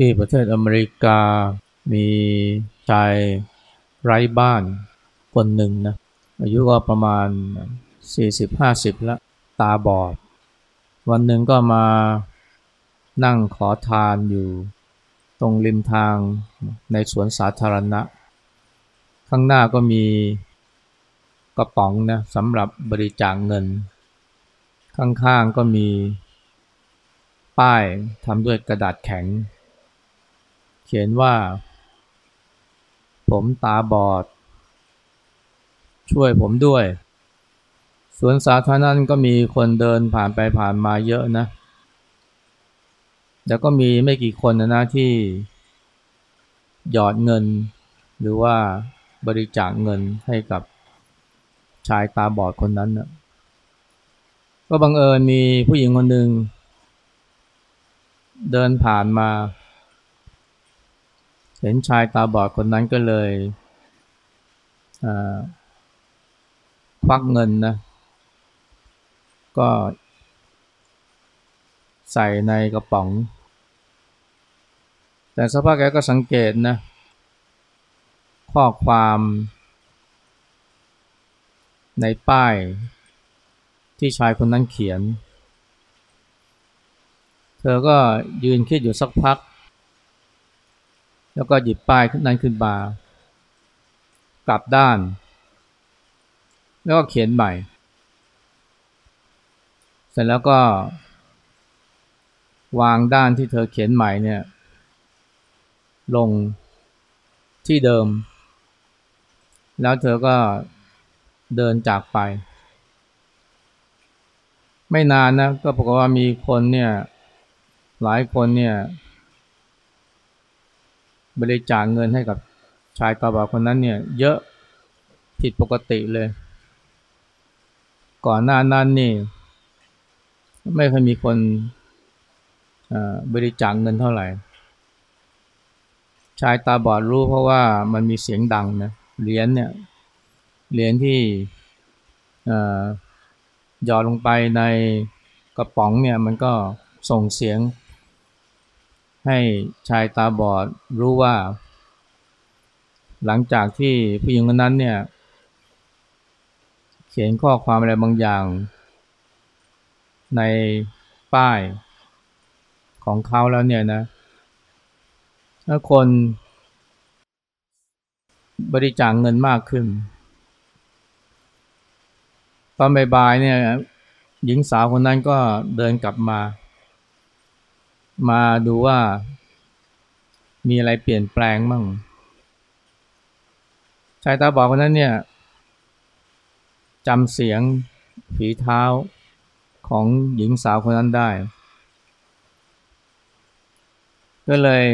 ที่ประเทศอเมริกามีชายไร้บ้านคนหนึ่งนะอายุก็ประมาณ 40-50 แล้วตาบอด วันหนึ่งก็มานั่งขอทานอยู่ตรงริมทางในสวนสาธารณะ ข้างหน้าก็มีกระป๋องนะสำหรับบริจาคเงิน ข้างๆก็มีป้ายทำด้วยกระดาษแข็ง เขียนว่า ผมตาบอด ช่วยผมด้วย สวนสาธารณะก็มีคนเดินผ่านไปผ่านมาเยอะนะแต่ก็มีไม่กี่คนนะนะที่หยอดเงิน หรือว่าบริจาคเงินให้กับชายตาบอดคนนั้นนะก็บังเอิญมีผู้หญิงคนหนึ่งเดินผ่านมา เห็นชายตาบอดคนนั้นก็เลยควักเงินนะ ก็ใส่ในกระป๋อง แต่สภาพแกก็สังเกตนะ ข้อความในป้ายที่ชายคนนั้นเขียน เธอก็ยืนคิดอยู่สักพัก แล้วก็หยิบป้ายนั้นขึ้นมากลับด้าน แล้วก็เขียนใหม่ เสร็จแล้วก็ วางด้านที่เธอเขียนใหม่เนี่ย ลงที่เดิม แล้วเธอก็เดินจากไป ไม่นานนะก็ปรากฏว่ามีคนเนี่ย หลายคนเนี่ย บริจาคเงินให้กับชายตาบอดคนนั้นเนี่ยเยอะผิดปกติเลย ก่อนหน้านั้นนี่ ไม่เคยมีคนบริจาคเงินเท่าไหร่ ชายตาบอดรู้เพราะว่ามันมีเสียงดังนะเหรียญเนี่ยเหรียญที่หยอดลงไปในกระป๋องเนี่ยมันก็ส่งเสียง ให้ชายตาบอดรู้ว่า หลังจากที่ผู้หญิงคนนั้นเนี่ย เขียนข้อความอะไรบางอย่าง ในป้ายของเขาแล้วเนี่ยนะถ้าคนบริจาคเงินมากขึ้น ตอนบ่ายๆเนี่ย หญิงสาวคนนั้นก็เดินกลับมา มาดูว่ามีอะไรเปลี่ยนแปลงมั่งชายตาบอดคนนั้นเนี่ยจำเสียงฝีเท้าของหญิงสาวคนนั้นได้ ก็เลย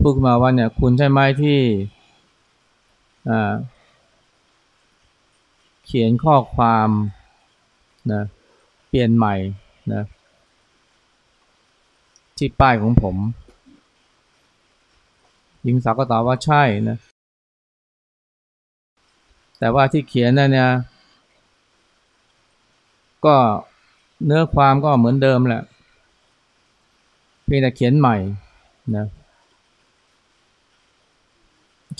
พูดมาว่าเนี่ยคุณใช่ไหมที่เขียนข้อความนะเปลี่ยนใหม่นะ ที่ป้ายของผม หญิงสาวก็ตอบว่าใช่นะ แต่ว่าที่เขียนนั่นเนี่ยก็เนื้อความก็เหมือนเดิมแหละ เพียงแต่เขียนใหม่นะ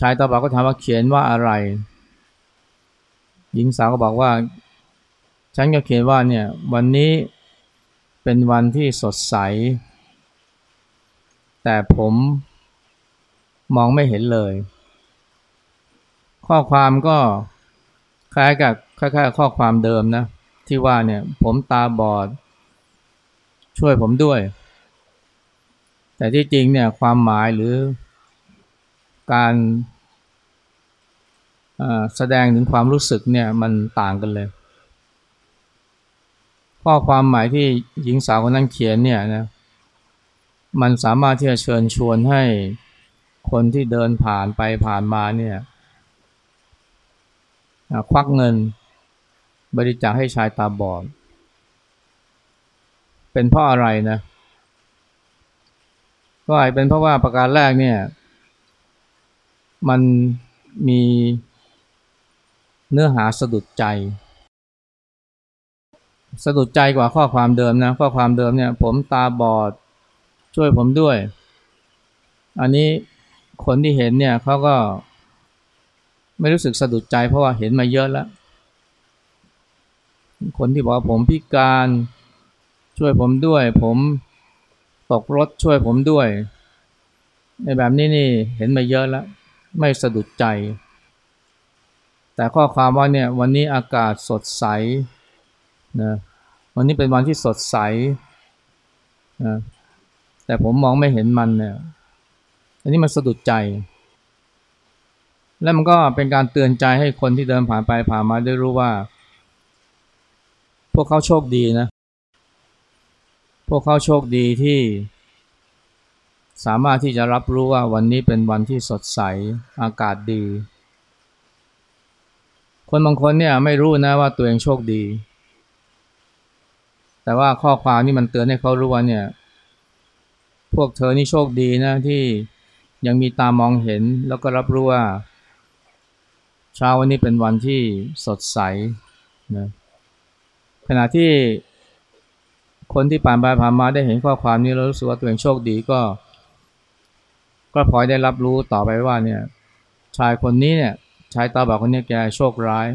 ชายตาบอกก็ถามว่าเขียนว่าอะไร หญิงสาวก็บอกว่า ฉันก็เขียนว่าเนี่ยวันนี้เป็นวันที่สดใส แต่ผมมองไม่เห็นเลย ข้อความก็คล้ายกับคล้ายๆข้อความเดิมนะ ที่ว่าเนี่ยผมตาบอด ช่วยผมด้วย แต่ที่จริงเนี่ยความหมายหรือการแสดงถึงความรู้สึกเนี่ยมันต่างกันเลย ข้อความหมายที่หญิงสาวคนนั้นเขียนเนี่ยนะ มันสามารถที่จะเชิญชวนให้คนที่เดินผ่านไปผ่านมาเนี่ยควักเงินบริจาคให้ชายตาบอด เป็นเพราะอะไรนะ ก็อาจเป็นเพราะว่าประการแรกเนี่ย มันมีเนื้อหาสะดุดใจ สะดุดใจกว่าข้อความเดิมนะ ข้อความเดิมเนี่ย ผมตาบอด ช่วยผมด้วย อันนี้คนที่เห็นเนี่ยเขาก็ ไม่รู้สึกสะดุดใจเพราะว่าเห็นมาเยอะแล้ว คนที่บอกว่าผมพิการช่วยผมด้วย ผมตกรถช่วยผมด้วย ในแบบนี้นี่เห็นมาเยอะแล้ว ไม่สะดุดใจ แต่ข้อความว่าเนี่ยวันนี้อากาศสดใสนะวันนี้เป็นวันที่สดใสนะ แต่ผมมองไม่เห็นมันเนี่ยอันนี้มันสะดุดใจ และมันก็เป็นการเตือนใจให้คนที่เดินผ่านไปผ่านมาได้รู้ว่า พวกเขาโชคดีนะ พวกเขาโชคดีที่ สามารถที่จะรับรู้ว่าวันนี้เป็นวันที่สดใสอากาศดี คนบางคนเนี่ยไม่รู้นะว่าตัวเองโชคดี แต่ว่าข้อความนี่มันเตือนให้เขารู้ว่าเนี่ย พวกเธอนี่โชคดีนะที่ยังมีตามองเห็นแล้วก็รับรู้ว่า เช้าวันนี้เป็นวันที่สดใสนะขณะที่คนที่ผ่านไปผ่านมาได้เห็นข้อความนี้แล้วรู้สึกว่าตัวเองโชคดีก็ ก็พลอยได้รับรู้ต่อไปว่าเนี่ย ชายคนนี้เนี่ยชายตาบอดคนนี้แกโชคร้าย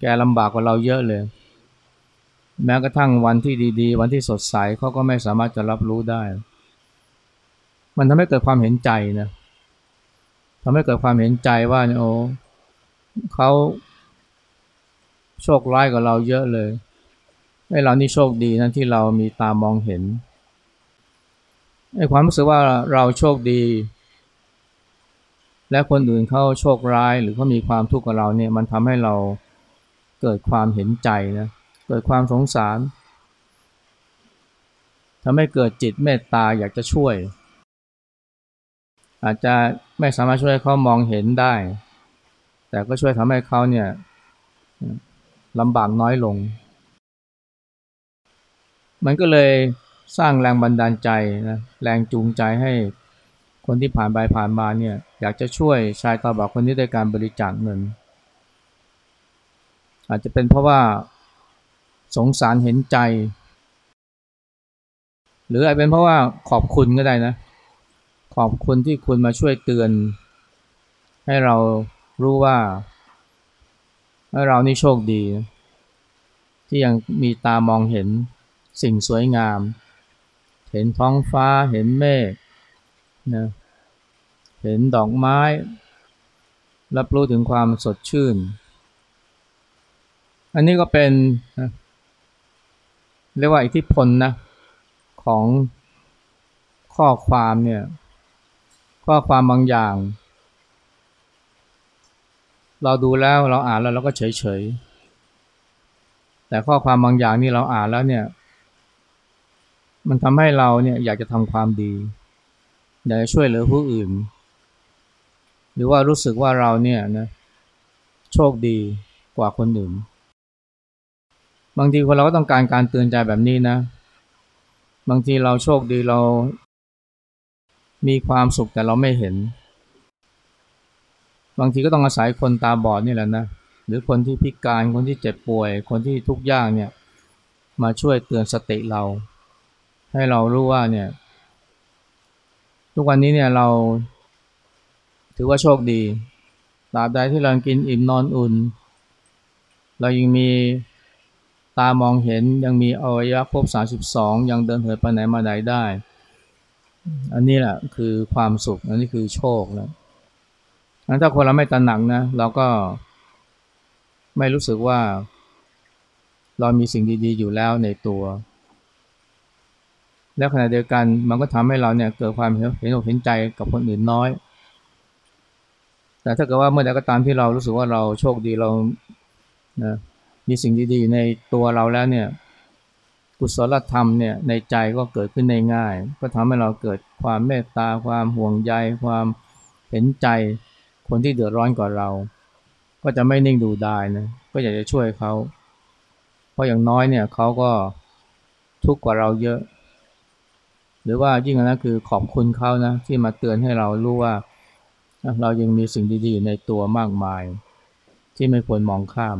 แกลำบากกว่าเราเยอะเลย แม้กระทั่งวันที่ดีๆ วันที่สดใสเขาก็ไม่สามารถจะรับรู้ได้ มันทำให้เกิดความเห็นใจนะทำให้เกิดความเห็นใจว่าเนี่ยโอ้เขาโชคร้ายกว่าเราเยอะเลยไอ้เรานี่โชคดีนะที่เรามีตามองเห็นไอ้ความรู้สึกว่าเราโชคดี และคนอื่นเขาโชคร้ายหรือเขามีความทุกข์กับเราเนี่ยมันทำให้เราเกิดความเห็นใจนะเกิดความสงสารทำให้เกิดจิตเมตตาอยากจะช่วย อาจจะไม่สามารถช่วยเขามองเห็นได้ แต่ก็ช่วยทำให้เขาเนี่ยลำบากน้อยลง มันก็เลยสร้างแรงบันดาลใจนะแรงจูงใจให้คนที่ผ่านไปผ่านมาเนี่ยอยากจะช่วยชายตาบอดคนนี้ด้วยการบริจาคเงิน อาจจะเป็นเพราะว่า สงสารเห็นใจ หรืออาจเป็นเพราะว่าขอบคุณก็ได้นะ ขอบคุณที่คุณมาช่วยเตือน ให้เรารู้ว่าให้เรานี่โชคดี ที่ยังมีตามองเห็นสิ่งสวยงาม เห็นท้องฟ้าเห็นเมฆนะเห็นดอกไม้ รับรู้ถึงความสดชื่น อันนี้ก็เป็น เรียกว่าอิทธิพลนะของข้อความเนี่ย ข้อความบางอย่าง เราดูแล้วเราอ่านแล้วเราก็เฉยเฉยแต่ข้อความบางอย่างนี่เราอ่านแล้วเนี่ย มันทำให้เราเนี่ยอยากจะทำความดี อยากจะช่วยเหลือผู้อื่น หรือว่ารู้สึกว่าเราเนี่ยนะโชคดีกว่าคนอื่น บางทีคนเราก็ต้องการการเตือนใจแบบนี้นะ บางทีเราโชคดีเรา มีความสุขแต่เราไม่เห็น บางทีก็ต้องอาศัยคนตาบอดนี่แหละนะ หรือคนที่พิการ คนที่เจ็บป่วย คนที่ทุกข์ยากเนี่ย มาช่วยเตือนสติเรา ให้เรารู้ว่าเนี่ย ทุกวันนี้เนี่ยเรา ถือว่าโชคดีตราบใดที่เรากินอิ่มนอนอุ่น เรายังมี ตามองเห็นยังมีอวัยวะครบ32 ยังเดินเหินไปไหนมาไหนได้ อันนี้แหละคือความสุข อันนี้คือโชคแล้วถ้าคนเราไม่ตระหนักนะ เราก็ไม่รู้สึกว่า เรามีสิ่งดีๆอยู่แล้วในตัว แล้วขณะเดียวกันมันก็ทำให้เราเนี่ยเกิดความเห็นอกเห็นใจกับคนอื่นน้อย แต่ถ้าเกิดว่าเมื่อใดก็ตามที่เรารู้สึกว่าเราโชคดีเรานะ มีสิ่งดีๆอยู่ในตัวเราแล้วเนี่ยกุศลธรรมเนี่ยในใจก็เกิดขึ้นในง่าย ก็ทำให้เราเกิดความเมตตาความห่วงใยความเห็นใจคนที่เดือดร้อนกว่าเรา ก็จะไม่นิ่งดูดายนะก็อยากจะช่วยเขา เพราะอย่างน้อยเนี่ยเขาก็ทุกข์กว่าเราเยอะ หรือว่ายิ่งนั้นคือขอบคุณเขานะที่มาเตือนให้เรารู้ว่า เรายังมีสิ่งดีๆในตัวมากมาย ที่ไม่ควรมองข้าม